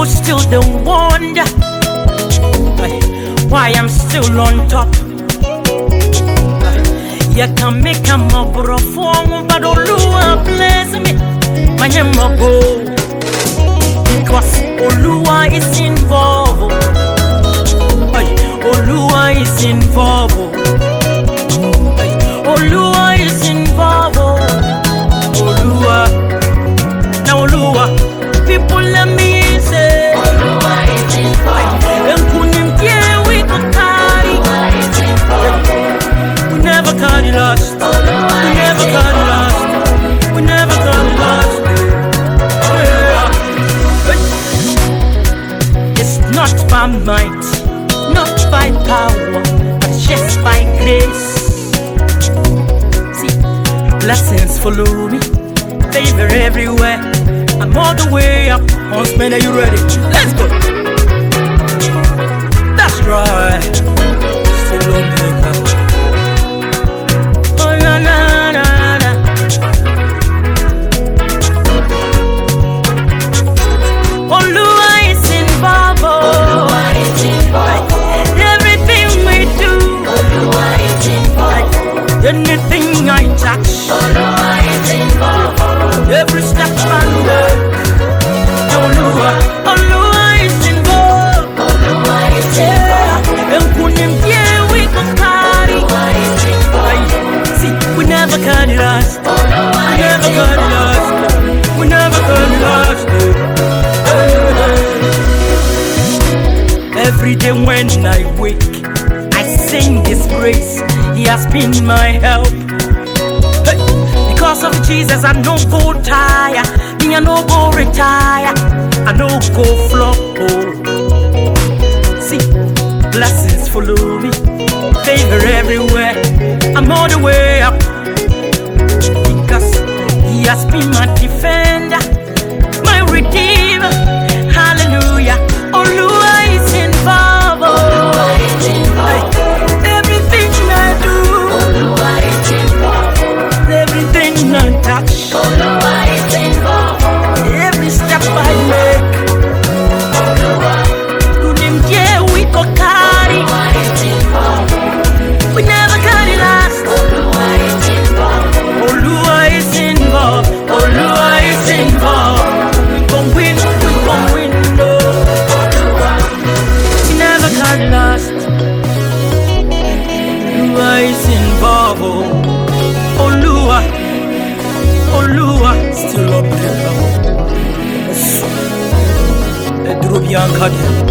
People still the wonder why I'm still on top. You can make a mobile form, but Olua bless me. My name go because Olua is involved. Olua is involved. Might, not by power, but just by grace. See, blessings follow me, favor everywhere. I'm all the way up. Huntsman, are you ready? Let's go. Every step I take. Olúwa, Olúwa is involved. Yeah. Enkunim pie we go carry. Aye. See, we never last. We never last. We never last. Every day when I wake, I sing His praise. He has been my help. Because of Jesus, I no go tire. Me, I no go retire. I no go flop. Oh. See, blessings follow me, favor everywhere. I'm all the way up because He has been my defender, everything I touch, every step I make. Kunim yeah, we never carry last. Is involved. Is involved. We gon' win, we gon' win, no. We never carry last. Is involved. Oh. Still